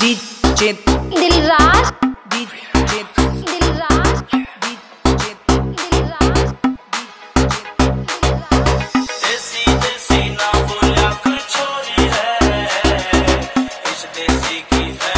DJ Dilraj DJ Dilraj की है।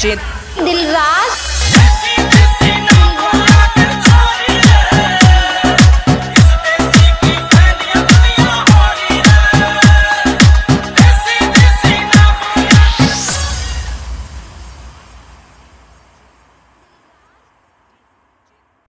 चेत दिलराज